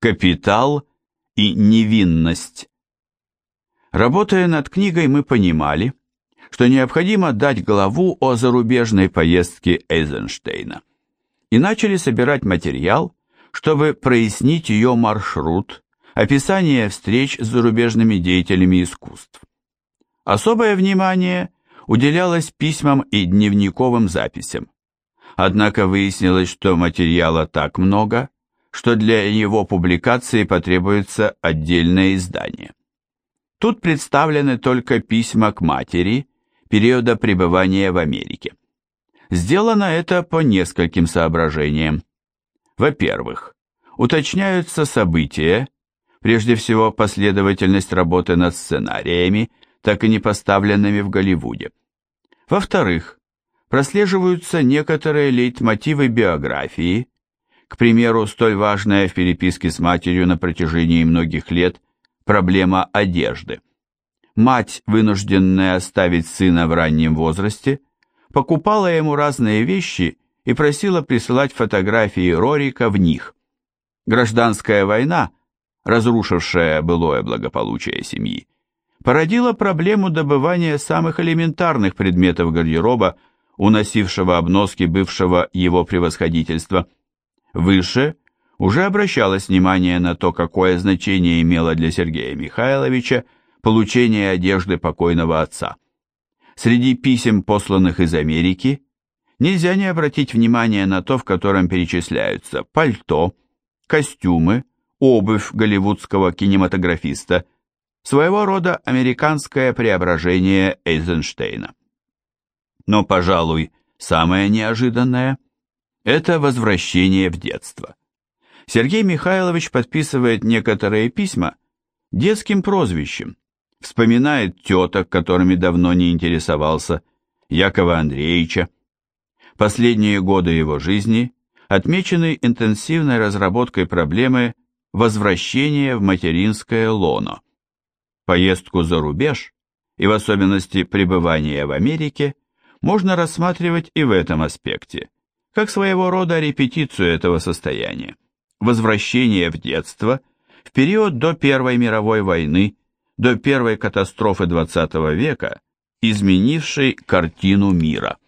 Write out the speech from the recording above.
Капитал и невинность. Работая над книгой, мы понимали, что необходимо дать главу о зарубежной поездке Эйзенштейна и начали собирать материал, чтобы прояснить ее маршрут, описание встреч с зарубежными деятелями искусств. Особое внимание уделялось письмам и дневниковым записям. Однако выяснилось, что материала так много, что для его публикации потребуется отдельное издание. Тут представлены только письма к матери периода пребывания в Америке. Сделано это по нескольким соображениям. Во-первых, уточняются события, прежде всего последовательность работы над сценариями, так и не поставленными в Голливуде. Во-вторых, прослеживаются некоторые лейтмотивы биографии, к примеру, столь важная в переписке с матерью на протяжении многих лет проблема одежды. Мать, вынужденная оставить сына в раннем возрасте, покупала ему разные вещи и просила присылать фотографии Рорика в них. Гражданская война, разрушившая былое благополучие семьи, породила проблему добывания самых элементарных предметов гардероба, уносившего обноски бывшего его превосходительства – Выше уже обращалось внимание на то, какое значение имело для Сергея Михайловича получение одежды покойного отца. Среди писем, посланных из Америки, нельзя не обратить внимание на то, в котором перечисляются пальто, костюмы, обувь голливудского кинематографиста, своего рода американское преображение Эйзенштейна. Но, пожалуй, самое неожиданное – это возвращение в детство. Сергей Михайлович подписывает некоторые письма детским прозвищем, вспоминает теток, которыми давно не интересовался, Якова Андреевича. Последние годы его жизни отмечены интенсивной разработкой проблемы возвращения в материнское лоно. Поездку за рубеж, и в особенности пребывание в Америке, можно рассматривать и в этом аспекте – как своего рода репетицию этого состояния, возвращение в детство в период до Первой мировой войны, до первой катастрофы XX века, изменившей картину мира.